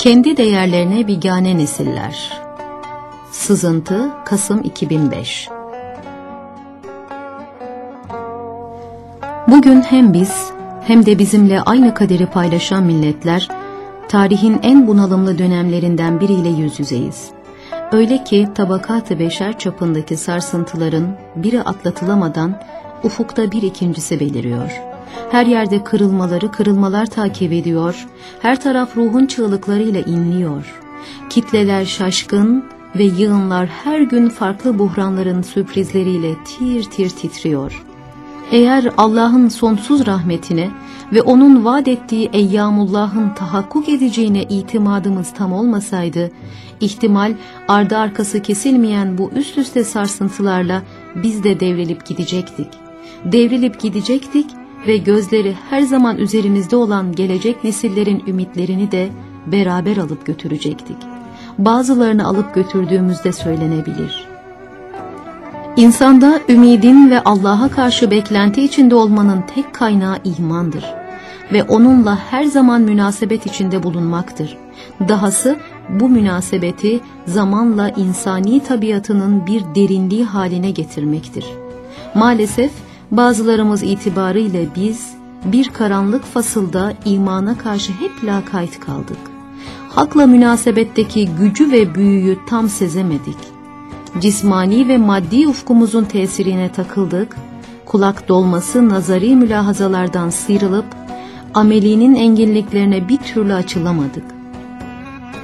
Kendi değerlerine bigane nesiller. Sızıntı Kasım 2005 Bugün hem biz hem de bizimle aynı kaderi paylaşan milletler tarihin en bunalımlı dönemlerinden biriyle yüz yüzeyiz. Öyle ki tabakat-ı beşer çapındaki sarsıntıların biri atlatılamadan ufukta bir ikincisi beliriyor. Her yerde kırılmaları kırılmalar takip ediyor, her taraf ruhun çığlıklarıyla inliyor. Kitleler şaşkın ve yığınlar her gün farklı buhranların sürprizleriyle tir tir titriyor. Eğer Allah'ın sonsuz rahmetine ve O'nun vaat ettiği Eyyamullah'ın tahakkuk edeceğine itimadımız tam olmasaydı, ihtimal ardı arkası kesilmeyen bu üst üste sarsıntılarla biz de devrilip gidecektik. Devrilip gidecektik ve gözleri her zaman üzerimizde olan gelecek nesillerin ümitlerini de beraber alıp götürecektik. Bazılarını alıp götürdüğümüzde söylenebilir. İnsanda ümidin ve Allah'a karşı beklenti içinde olmanın tek kaynağı imandır ve onunla her zaman münasebet içinde bulunmaktır. Dahası bu münasebeti zamanla insani tabiatının bir derinliği haline getirmektir. Maalesef bazılarımız itibarıyla biz bir karanlık fasılda imana karşı hep lakayt kaldık. Hakla münasebetteki gücü ve büyüyü tam sezemedik. Cismani ve maddi ufkumuzun tesirine takıldık, kulak dolması nazari mülahazalardan sıyrılıp amelinin enginliklerine bir türlü açılamadık.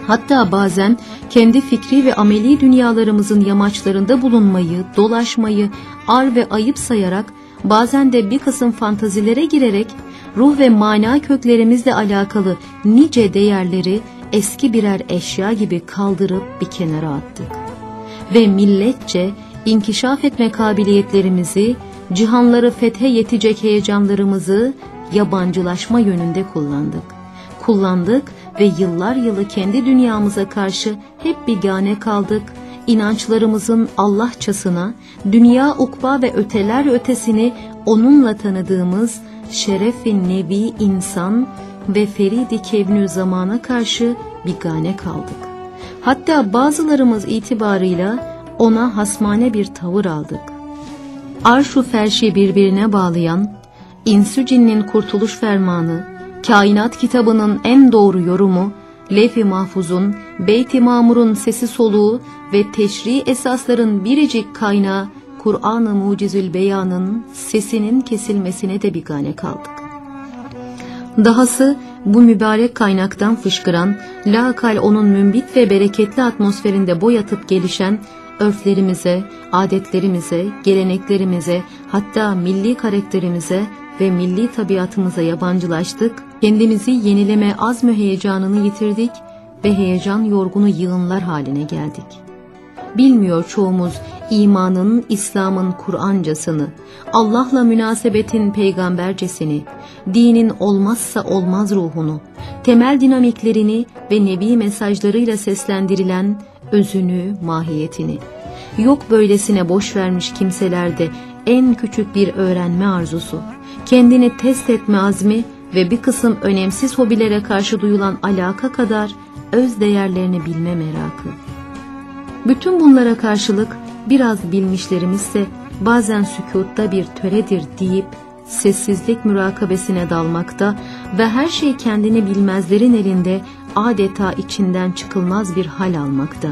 Hatta bazen kendi fikri ve ameli dünyalarımızın yamaçlarında bulunmayı, dolaşmayı ar ve ayıp sayarak bazen de bir kısım fantazilere girerek ruh ve mana köklerimizle alakalı nice değerleri eski birer eşya gibi kaldırıp bir kenara attık. Ve milletçe inkişaf etme kabiliyetlerimizi, cihanları fethe yetecek heyecanlarımızı yabancılaşma yönünde kullandık. Kullandık ve yıllar yılı kendi dünyamıza karşı hep bigane kaldık, inançlarımızın Allahçasına, dünya ukba ve öteler ötesini onunla tanıdığımız şerefi nevi insan ve feridi kevnü zamana karşı bigane kaldık. Hatta bazılarımız itibarıyla ona hasmane bir tavır aldık. Arşu ferşi birbirine bağlayan, insü cinnin kurtuluş fermanı, kainat kitabının en doğru yorumu, Lef-i Mahfuz'un, Beyt-i Mamur'un sesi soluğu ve teşri esasların biricik kaynağı Kur'an-ı Mucizül Beyan'ın sesinin kesilmesine de bigane kaldık. Dahası bu mübarek kaynaktan fışkıran, lakal onun mümbit ve bereketli atmosferinde boy atıp gelişen örflerimize, adetlerimize, geleneklerimize, hatta milli karakterimize ve milli tabiatımıza yabancılaştık, kendimizi yenileme azmü heyecanını yitirdik ve heyecan yorgunu yığınlar haline geldik. Bilmiyor çoğumuz imanın, İslam'ın Kur'ancasını, Allah'la münasebetin peygambercesini, dinin olmazsa olmaz ruhunu, temel dinamiklerini ve nebi mesajlarıyla seslendirilen özünü, mahiyetini. Yok böylesine boş vermiş kimselerde en küçük bir öğrenme arzusu, kendini test etme azmi ve bir kısım önemsiz hobilere karşı duyulan alaka kadar öz değerlerini bilme merakı. Bütün bunlara karşılık biraz bilmişlerimizse bazen sükutta bir töredir deyip sessizlik mürakabesine dalmakta ve her şey kendini bilmezlerin elinde adeta içinden çıkılmaz bir hal almakta.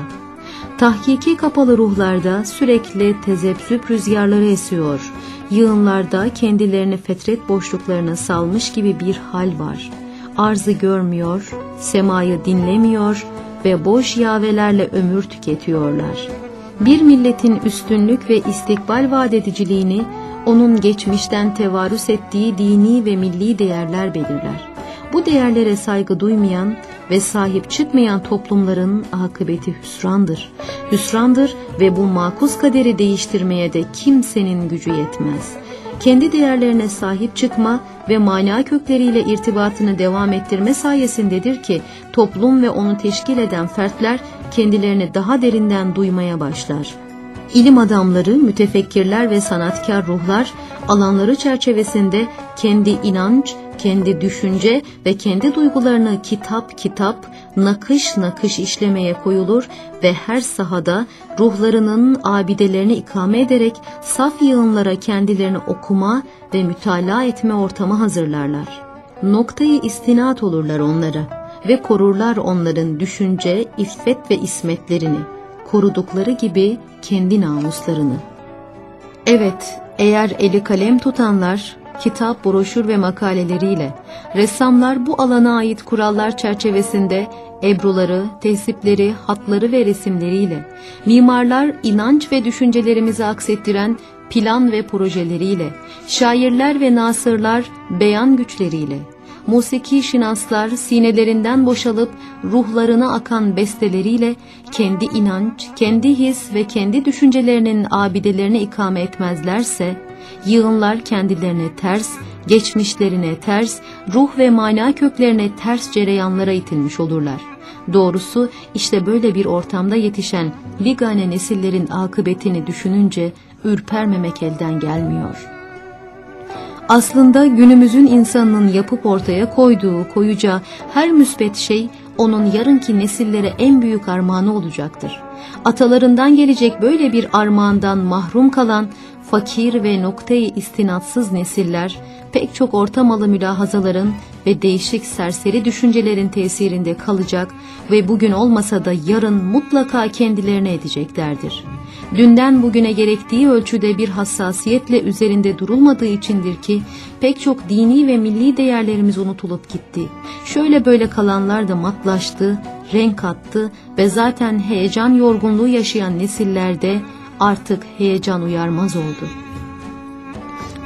Tahkiki kapalı ruhlarda sürekli tezepsüp rüzgarları esiyor, yığınlarda kendilerini fetret boşluklarına salmış gibi bir hal var. Arzı görmüyor, semayı dinlemiyor ve boş yavelerle ömür tüketiyorlar. Bir milletin üstünlük ve istikbal vadediciliğini onun geçmişten tevarüs ettiği dini ve milli değerler belirler. Bu değerlere saygı duymayan ve sahip çıkmayan toplumların akıbeti hüsrandır. Hüsrandır ve bu makus kaderi değiştirmeye de kimsenin gücü yetmez. Kendi değerlerine sahip çıkma ve mana kökleriyle irtibatını devam ettirme sayesindedir ki toplum ve onu teşkil eden fertler kendilerini daha derinden duymaya başlar. İlim adamları, mütefekkirler ve sanatkar ruhlar alanları çerçevesinde kendi inanç, kendi düşünce ve kendi duygularını kitap kitap, nakış nakış işlemeye koyulur ve her sahada ruhlarının abidelerini ikame ederek saf yığınlara kendilerini okuma ve mütalaa etme ortamı hazırlarlar. Noktayı istinat olurlar onlara ve korurlar onların düşünce, iffet ve ismetlerini, korudukları gibi kendi namuslarını. Evet, eğer eli kalem tutanlar, kitap, broşür ve makaleleriyle, ressamlar bu alana ait kurallar çerçevesinde ebruları, tesipleri, hatları ve resimleriyle, mimarlar inanç ve düşüncelerimizi aksettiren plan ve projeleriyle, şairler ve nasırlar beyan güçleriyle, musiki şinaslar sinelerinden boşalıp ruhlarına akan besteleriyle kendi inanç, kendi his ve kendi düşüncelerinin abidelerine ikame etmezlerse, yığınlar kendilerine ters, geçmişlerine ters, ruh ve mana köklerine ters cereyanlara itilmiş olurlar. Doğrusu işte böyle bir ortamda yetişen ligane nesillerin akıbetini düşününce ürpermemek elden gelmiyor.'' Aslında günümüzün insanının yapıp ortaya koyduğu, koyacağı her müspet şey onun yarınki nesillere en büyük armağanı olacaktır. Atalarından gelecek böyle bir armağandan mahrum kalan fakir ve noktayı istinatsız nesiller pek çok ortamalı mülahazaların ve değişik serseri düşüncelerin tesirinde kalacak ve bugün olmasa da yarın mutlaka kendilerine edeceklerdir. Dünden bugüne gerektiği ölçüde bir hassasiyetle üzerinde durulmadığı içindir ki pek çok dini ve milli değerlerimiz unutulup gitti. Şöyle böyle kalanlar da matlaştı, renk attı ve zaten heyecan yorgunluğu yaşayan nesillerde artık heyecan uyarmaz oldu.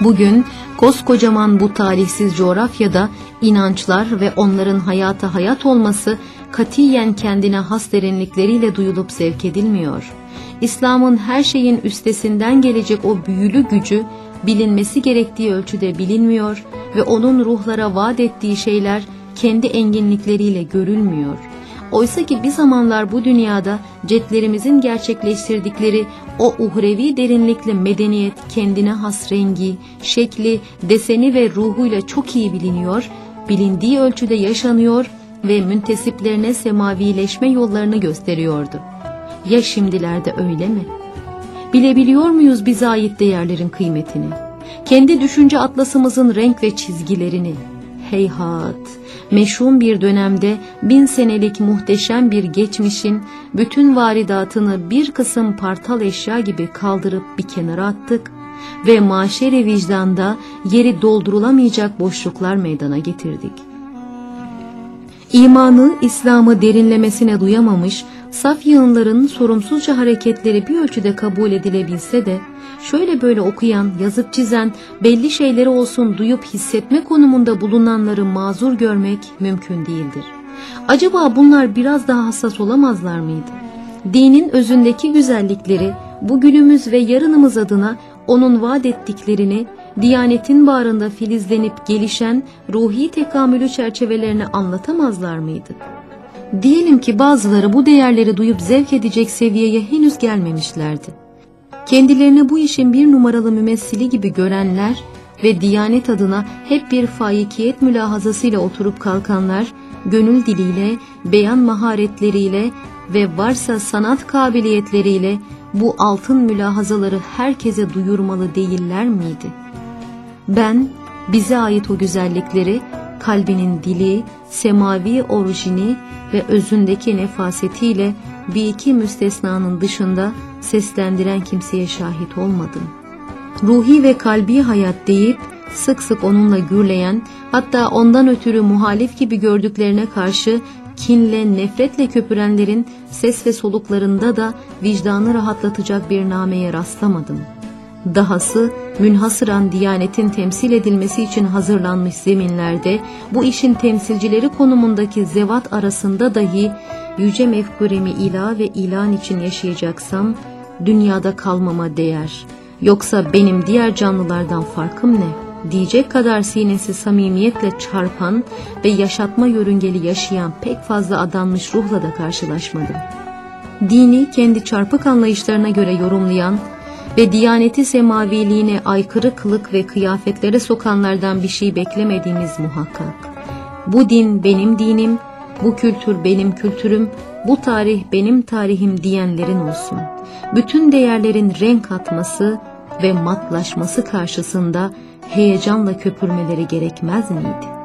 Bugün koskocaman bu tarihsiz coğrafyada inançlar ve onların hayata hayat olması katiyen kendine has derinlikleriyle duyulup zevk edilmiyor. İslam'ın her şeyin üstesinden gelecek o büyülü gücü bilinmesi gerektiği ölçüde bilinmiyor ve onun ruhlara vaat ettiği şeyler kendi enginlikleriyle görülmüyor. Oysa ki bir zamanlar bu dünyada cetlerimizin gerçekleştirdikleri o uhrevi derinlikli medeniyet kendine has rengi, şekli, deseni ve ruhuyla çok iyi biliniyor, bilindiği ölçüde yaşanıyor ve müntesiplerine semavileşme yollarını gösteriyordu. Ya şimdilerde öyle mi? Bilebiliyor muyuz bize ait değerlerin kıymetini? Kendi düşünce atlasımızın renk ve çizgilerini? Heyhat, meşhum bir dönemde bin senelik muhteşem bir geçmişin bütün varidatını bir kısım partal eşya gibi kaldırıp bir kenara attık ve maşeri vicdanda yeri doldurulamayacak boşluklar meydana getirdik. İmanı, İslam'ı derinlemesine duyamamış, saf yığınların sorumsuzca hareketleri bir ölçüde kabul edilebilse de, şöyle böyle okuyan, yazıp çizen, belli şeyleri olsun duyup hissetme konumunda bulunanları mazur görmek mümkün değildir. Acaba bunlar biraz daha hassas olamazlar mıydı? Dinin özündeki güzellikleri, bu günümüz ve yarınımız adına onun vaat ettiklerini, Diyanetin bağrında filizlenip gelişen ruhi tekamülü çerçevelerini anlatamazlar mıydı? Diyelim ki bazıları bu değerleri duyup zevk edecek seviyeye henüz gelmemişlerdi. Kendilerini bu işin bir numaralı mümessili gibi görenler ve Diyanet adına hep bir faikiyet mülahazasıyla oturup kalkanlar, gönül diliyle, beyan maharetleriyle ve varsa sanat kabiliyetleriyle bu altın mülahazaları herkese duyurmalı değiller miydi?'' Ben bize ait o güzellikleri kalbinin dili, semavi orijini ve özündeki nefasetiyle bir iki müstesnanın dışında seslendiren kimseye şahit olmadım. Ruhi ve kalbi hayat deyip sık sık onunla gürleyen hatta ondan ötürü muhalif gibi gördüklerine karşı kinle nefretle köpürenlerin ses ve soluklarında da vicdanı rahatlatacak bir nameye rastlamadım.'' Dahası münhasıran diyanetin temsil edilmesi için hazırlanmış zeminlerde bu işin temsilcileri konumundaki zevat arasında dahi yüce mefkuremi ilah ve ilan için yaşayacaksam dünyada kalmama değer. Yoksa benim diğer canlılardan farkım ne? diyecek kadar sinesi samimiyetle çarpan ve yaşatma yörüngeli yaşayan pek fazla adanmış ruhla da karşılaşmadım. Dini kendi çarpık anlayışlarına göre yorumlayan ve diyaneti semaviliğine aykırı kılık ve kıyafetlere sokanlardan bir şey beklemediğimiz muhakkak. Bu din benim dinim, bu kültür benim kültürüm, bu tarih benim tarihim diyenlerin olsun. Bütün değerlerin renk atması ve matlaşması karşısında heyecanla köpürmeleri gerekmez miydi?